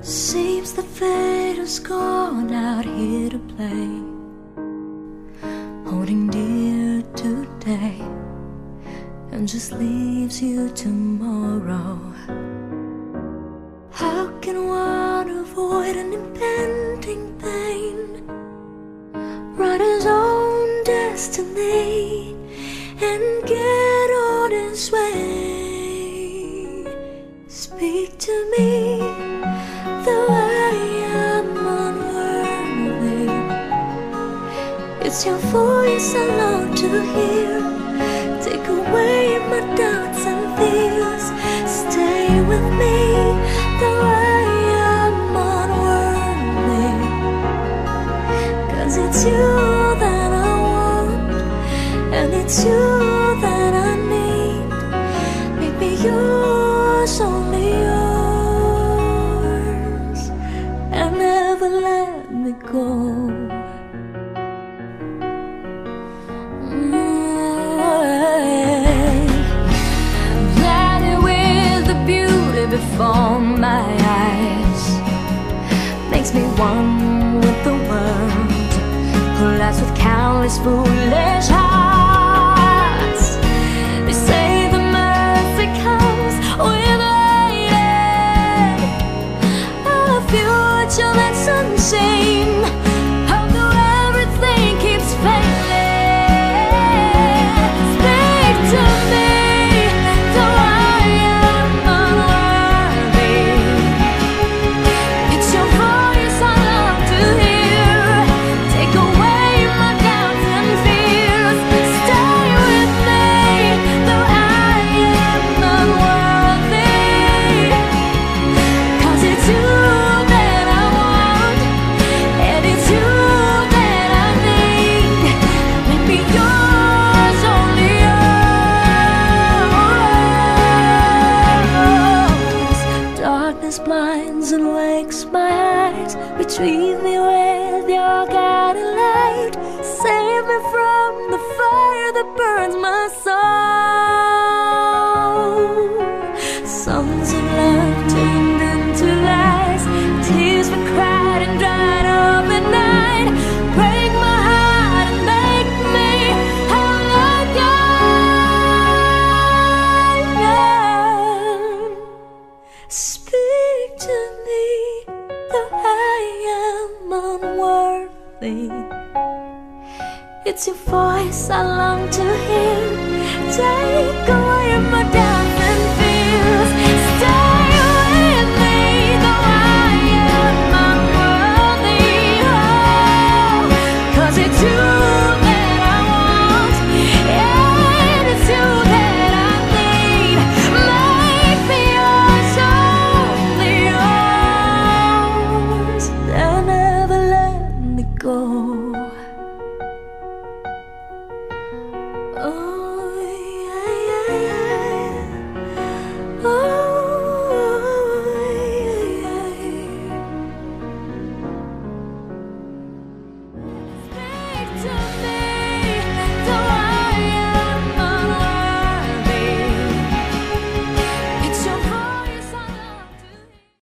Seems the fate has gone out here to play. Holding dear today and just leaves you tomorrow. How can one avoid an impending pain? Write his own destiny and get on his way. Speak to me, Your voice I long to hear. Take away my doubts and fears. Stay with me, though I am unworthy. Cause it's you that I want, and it's you before my eyes. Makes me one with the world. Who laughs with countless foolish Blinds and wakes my eyes. Retrieve me with your guiding light. Save me from the It's your voice I long to hear Take away my Oh.